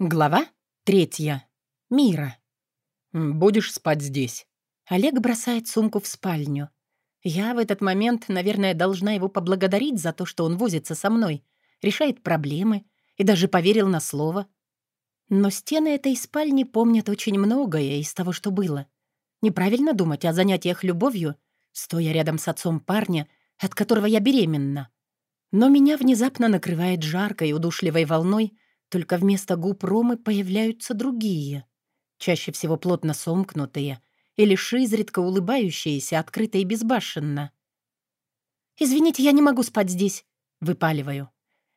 Глава третья. Мира. «Будешь спать здесь». Олег бросает сумку в спальню. Я в этот момент, наверное, должна его поблагодарить за то, что он возится со мной, решает проблемы и даже поверил на слово. Но стены этой спальни помнят очень многое из того, что было. Неправильно думать о занятиях любовью, стоя рядом с отцом парня, от которого я беременна. Но меня внезапно накрывает жаркой удушливой волной — только вместо губ Ромы появляются другие, чаще всего плотно сомкнутые и лишь изредка улыбающиеся, открыто и безбашенно. «Извините, я не могу спать здесь», — выпаливаю.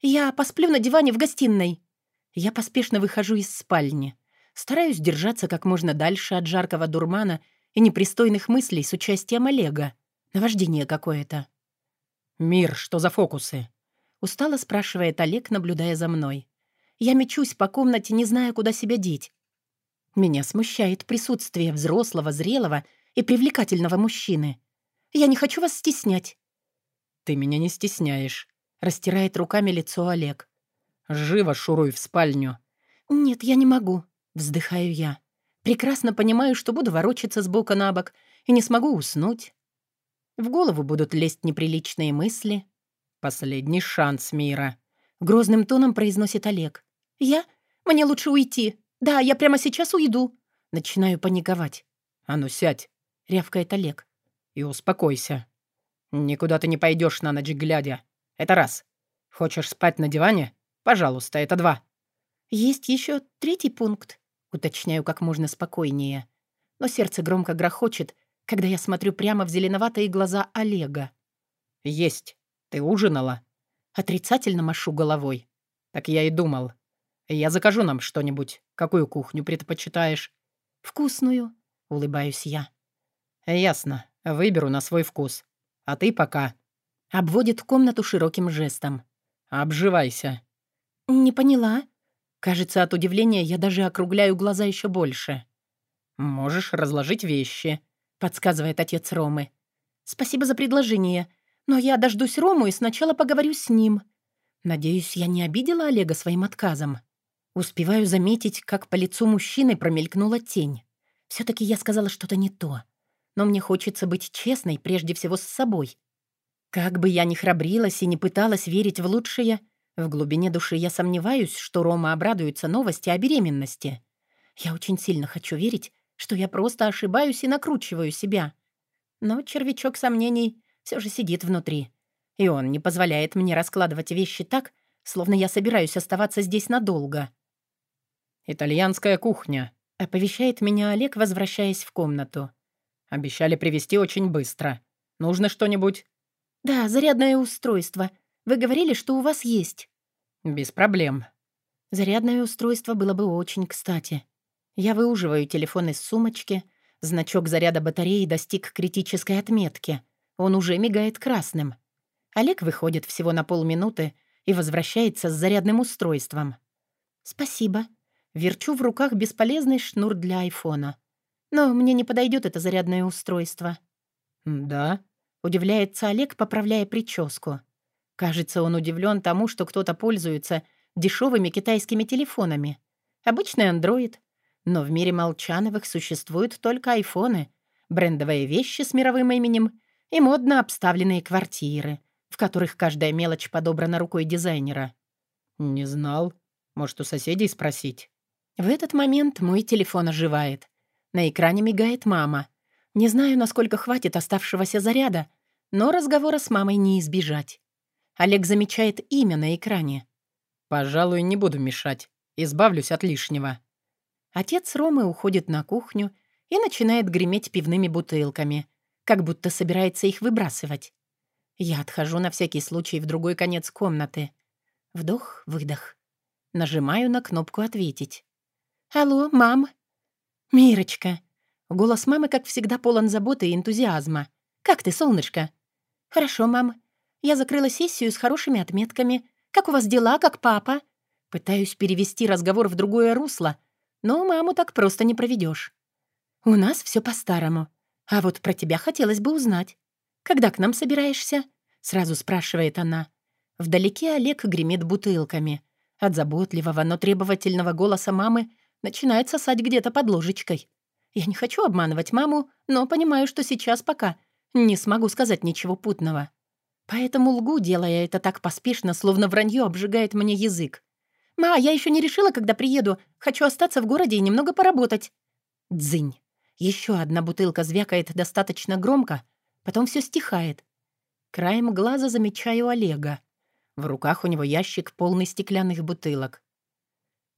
«Я посплю на диване в гостиной». Я поспешно выхожу из спальни. Стараюсь держаться как можно дальше от жаркого дурмана и непристойных мыслей с участием Олега. Наваждение какое-то. «Мир, что за фокусы?» Устало спрашивает Олег, наблюдая за мной. Я мечусь по комнате, не зная, куда себя деть. Меня смущает присутствие взрослого, зрелого и привлекательного мужчины. Я не хочу вас стеснять. «Ты меня не стесняешь», — растирает руками лицо Олег. «Живо шуруй в спальню». «Нет, я не могу», — вздыхаю я. Прекрасно понимаю, что буду ворочаться с бока на бок и не смогу уснуть. В голову будут лезть неприличные мысли. «Последний шанс мира», — грозным тоном произносит Олег. «Я? Мне лучше уйти. Да, я прямо сейчас уйду». Начинаю паниковать. «А ну сядь», — рявкает Олег. «И успокойся. Никуда ты не пойдешь на ночь глядя. Это раз. Хочешь спать на диване? Пожалуйста, это два». «Есть еще третий пункт», — уточняю как можно спокойнее. Но сердце громко грохочет, когда я смотрю прямо в зеленоватые глаза Олега. «Есть. Ты ужинала?» Отрицательно машу головой. «Так я и думал. Я закажу нам что-нибудь. Какую кухню предпочитаешь?» «Вкусную», — улыбаюсь я. «Ясно. Выберу на свой вкус. А ты пока...» Обводит комнату широким жестом. «Обживайся». «Не поняла». Кажется, от удивления я даже округляю глаза еще больше. «Можешь разложить вещи», — подсказывает отец Ромы. «Спасибо за предложение, но я дождусь Рому и сначала поговорю с ним. Надеюсь, я не обидела Олега своим отказом». Успеваю заметить, как по лицу мужчины промелькнула тень. все таки я сказала что-то не то. Но мне хочется быть честной прежде всего с собой. Как бы я ни храбрилась и не пыталась верить в лучшее, в глубине души я сомневаюсь, что Рома обрадуется новости о беременности. Я очень сильно хочу верить, что я просто ошибаюсь и накручиваю себя. Но червячок сомнений все же сидит внутри. И он не позволяет мне раскладывать вещи так, словно я собираюсь оставаться здесь надолго. «Итальянская кухня», — оповещает меня Олег, возвращаясь в комнату. «Обещали привезти очень быстро. Нужно что-нибудь?» «Да, зарядное устройство. Вы говорили, что у вас есть». «Без проблем». Зарядное устройство было бы очень кстати. Я выуживаю телефон из сумочки. Значок заряда батареи достиг критической отметки. Он уже мигает красным. Олег выходит всего на полминуты и возвращается с зарядным устройством. «Спасибо», Верчу в руках бесполезный шнур для айфона. Но мне не подойдет это зарядное устройство. «Да?» — удивляется Олег, поправляя прическу. Кажется, он удивлен тому, что кто-то пользуется дешевыми китайскими телефонами. Обычный андроид. Но в мире Молчановых существуют только айфоны, брендовые вещи с мировым именем и модно обставленные квартиры, в которых каждая мелочь подобрана рукой дизайнера. «Не знал. Может, у соседей спросить?» В этот момент мой телефон оживает. На экране мигает мама. Не знаю, насколько хватит оставшегося заряда, но разговора с мамой не избежать. Олег замечает имя на экране. «Пожалуй, не буду мешать. Избавлюсь от лишнего». Отец Ромы уходит на кухню и начинает греметь пивными бутылками, как будто собирается их выбрасывать. Я отхожу на всякий случай в другой конец комнаты. Вдох-выдох. Нажимаю на кнопку «Ответить». «Алло, мам?» «Мирочка». Голос мамы, как всегда, полон заботы и энтузиазма. «Как ты, солнышко?» «Хорошо, мам. Я закрыла сессию с хорошими отметками. Как у вас дела, как папа?» Пытаюсь перевести разговор в другое русло, но маму так просто не проведешь. «У нас все по-старому. А вот про тебя хотелось бы узнать. Когда к нам собираешься?» Сразу спрашивает она. Вдалеке Олег гремит бутылками, От заботливого, но требовательного голоса мамы начинает сосать где-то под ложечкой. Я не хочу обманывать маму, но понимаю, что сейчас пока не смогу сказать ничего путного. Поэтому лгу, делая это так поспешно, словно вранье обжигает мне язык. «Ма, я еще не решила, когда приеду. Хочу остаться в городе и немного поработать». Дзынь. Еще одна бутылка звякает достаточно громко, потом все стихает. Краем глаза замечаю Олега. В руках у него ящик, полный стеклянных бутылок.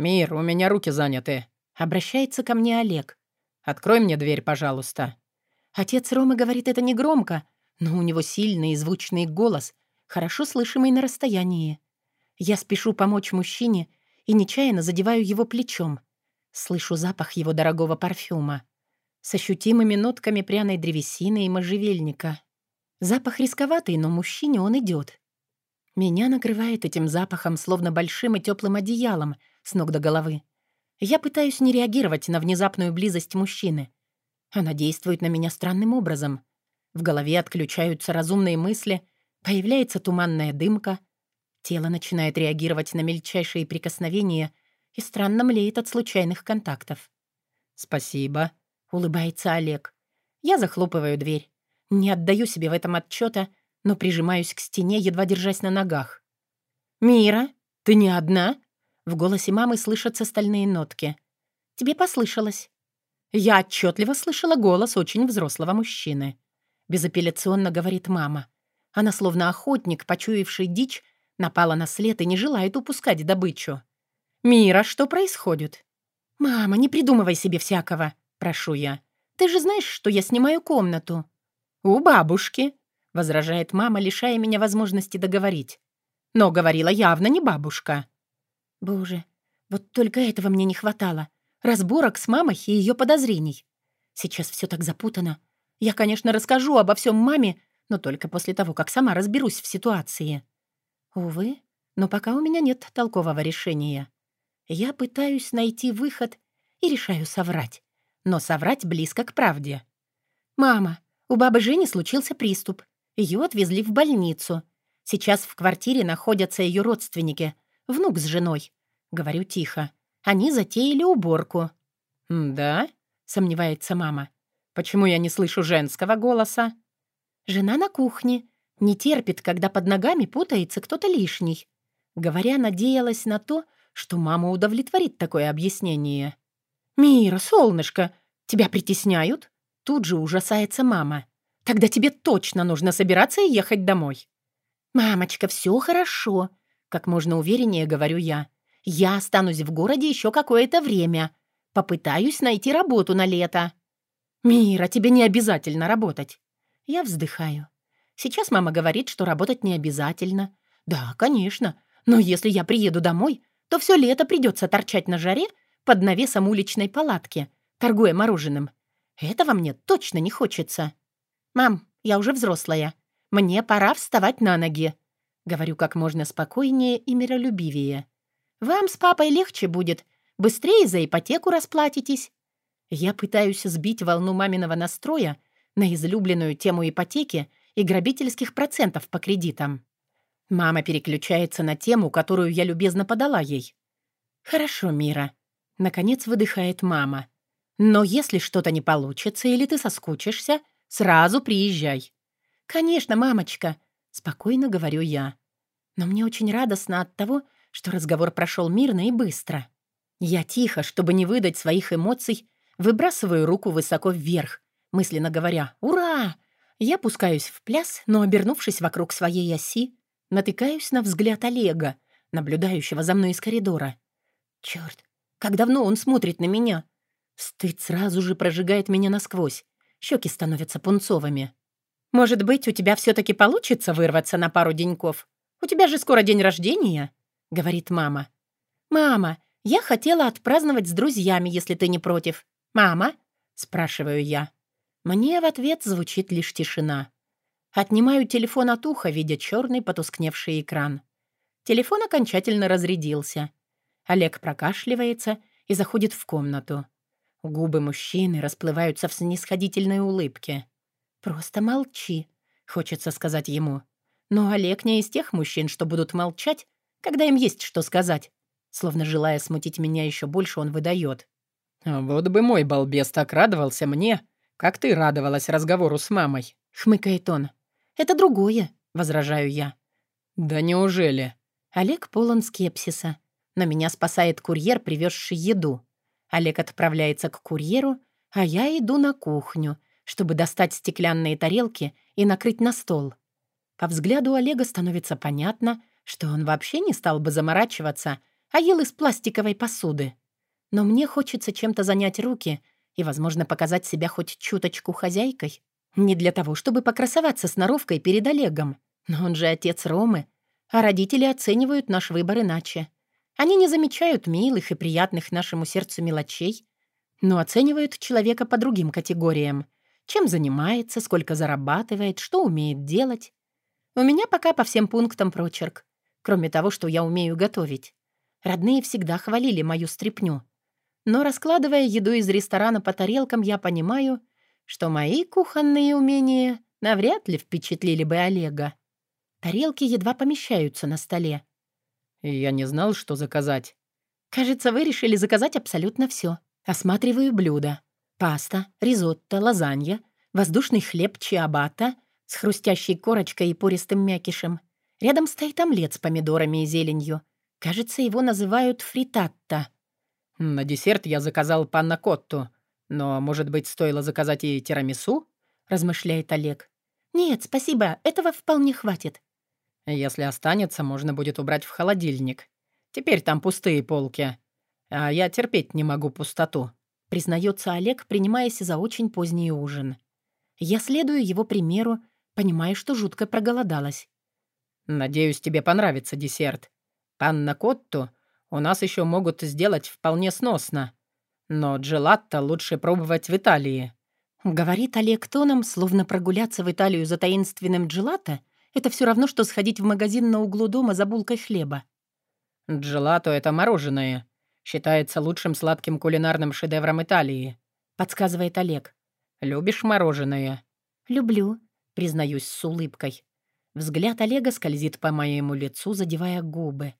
«Мир, у меня руки заняты», — обращается ко мне Олег. «Открой мне дверь, пожалуйста». Отец Ромы говорит это негромко, но у него сильный и звучный голос, хорошо слышимый на расстоянии. Я спешу помочь мужчине и нечаянно задеваю его плечом. Слышу запах его дорогого парфюма с ощутимыми нотками пряной древесины и можжевельника. Запах рисковатый, но мужчине он идет. Меня накрывает этим запахом, словно большим и теплым одеялом, с ног до головы. Я пытаюсь не реагировать на внезапную близость мужчины. Она действует на меня странным образом. В голове отключаются разумные мысли, появляется туманная дымка, тело начинает реагировать на мельчайшие прикосновения и странно млеет от случайных контактов. «Спасибо», — улыбается Олег. Я захлопываю дверь. Не отдаю себе в этом отчета, но прижимаюсь к стене, едва держась на ногах. «Мира, ты не одна?» В голосе мамы слышатся стальные нотки. «Тебе послышалось». Я отчетливо слышала голос очень взрослого мужчины. Безапелляционно говорит мама. Она, словно охотник, почуявший дичь, напала на след и не желает упускать добычу. «Мира, что происходит?» «Мама, не придумывай себе всякого», — прошу я. «Ты же знаешь, что я снимаю комнату». «У бабушки», — возражает мама, лишая меня возможности договорить. Но говорила явно не бабушка. Боже, вот только этого мне не хватало. Разборок с мамой и ее подозрений. Сейчас все так запутано. Я, конечно, расскажу обо всем маме, но только после того, как сама разберусь в ситуации. Увы, но пока у меня нет толкового решения. Я пытаюсь найти выход и решаю соврать. Но соврать близко к правде. «Мама, у бабы Жени случился приступ. Ее отвезли в больницу. Сейчас в квартире находятся ее родственники, внук с женой. Говорю тихо. Они затеяли уборку. «Да?» — сомневается мама. «Почему я не слышу женского голоса?» Жена на кухне. Не терпит, когда под ногами путается кто-то лишний. Говоря, надеялась на то, что мама удовлетворит такое объяснение. «Мира, солнышко, тебя притесняют?» Тут же ужасается мама. «Тогда тебе точно нужно собираться и ехать домой». «Мамочка, все хорошо», — как можно увереннее говорю я. «Я останусь в городе еще какое-то время. Попытаюсь найти работу на лето». «Мира, тебе не обязательно работать». Я вздыхаю. Сейчас мама говорит, что работать не обязательно. Да, конечно. Но если я приеду домой, то все лето придется торчать на жаре под навесом уличной палатки, торгуя мороженым. Этого мне точно не хочется. «Мам, я уже взрослая. Мне пора вставать на ноги», — говорю как можно спокойнее и миролюбивее. «Вам с папой легче будет. Быстрее за ипотеку расплатитесь». Я пытаюсь сбить волну маминого настроя на излюбленную тему ипотеки и грабительских процентов по кредитам. Мама переключается на тему, которую я любезно подала ей. «Хорошо, Мира». Наконец выдыхает мама. Но если что-то не получится или ты соскучишься, сразу приезжай». «Конечно, мамочка», — спокойно говорю я. Но мне очень радостно от того, что разговор прошел мирно и быстро. Я тихо, чтобы не выдать своих эмоций, выбрасываю руку высоко вверх, мысленно говоря «Ура!». Я пускаюсь в пляс, но, обернувшись вокруг своей оси, натыкаюсь на взгляд Олега, наблюдающего за мной из коридора. Черт, как давно он смотрит на меня? Стыд сразу же прожигает меня насквозь. Щеки становятся пунцовыми. «Может быть, у тебя все таки получится вырваться на пару деньков? У тебя же скоро день рождения», — говорит мама. «Мама, я хотела отпраздновать с друзьями, если ты не против. Мама?» — спрашиваю я. Мне в ответ звучит лишь тишина. Отнимаю телефон от уха, видя черный потускневший экран. Телефон окончательно разрядился. Олег прокашливается и заходит в комнату. Губы мужчины расплываются в снисходительной улыбке. «Просто молчи», — хочется сказать ему. Но Олег не из тех мужчин, что будут молчать, когда им есть что сказать. Словно желая смутить меня еще больше, он выдает. «Вот бы мой балбес так радовался мне, как ты радовалась разговору с мамой», — хмыкает он. «Это другое», — возражаю я. «Да неужели?» Олег полон скепсиса. Но меня спасает курьер, привезший еду. Олег отправляется к курьеру, а я иду на кухню, чтобы достать стеклянные тарелки и накрыть на стол. По взгляду Олега становится понятно, что он вообще не стал бы заморачиваться, а ел из пластиковой посуды. Но мне хочется чем-то занять руки и, возможно, показать себя хоть чуточку хозяйкой. Не для того, чтобы покрасоваться с норовкой перед Олегом. Но он же отец Ромы, а родители оценивают наш выбор иначе. Они не замечают милых и приятных нашему сердцу мелочей, но оценивают человека по другим категориям. Чем занимается, сколько зарабатывает, что умеет делать. У меня пока по всем пунктам прочерк, кроме того, что я умею готовить. Родные всегда хвалили мою стряпню. Но раскладывая еду из ресторана по тарелкам, я понимаю, что мои кухонные умения навряд ли впечатлили бы Олега. Тарелки едва помещаются на столе. «Я не знал, что заказать». «Кажется, вы решили заказать абсолютно все. Осматриваю блюда. Паста, ризотто, лазанья, воздушный хлеб чиабатта с хрустящей корочкой и пористым мякишем. Рядом стоит омлет с помидорами и зеленью. Кажется, его называют фритатта. На десерт я заказал панна-котту. Но, может быть, стоило заказать и тирамису? Размышляет Олег. Нет, спасибо, этого вполне хватит. Если останется, можно будет убрать в холодильник. Теперь там пустые полки. А я терпеть не могу пустоту. Признается Олег, принимаясь за очень поздний ужин. Я следую его примеру, понимая, что жутко проголодалась. «Надеюсь, тебе понравится десерт. Панна Котту у нас еще могут сделать вполне сносно. Но джелатто лучше пробовать в Италии». Говорит Олег тоном, словно прогуляться в Италию за таинственным джелато — это все равно, что сходить в магазин на углу дома за булкой хлеба. «Джелато — это мороженое. Считается лучшим сладким кулинарным шедевром Италии», — подсказывает Олег. «Любишь мороженое?» «Люблю», — признаюсь с улыбкой. Взгляд Олега скользит по моему лицу, задевая губы.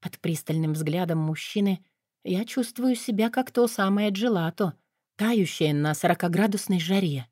Под пристальным взглядом мужчины я чувствую себя как то самое джелато, тающее на сорокоградусной жаре.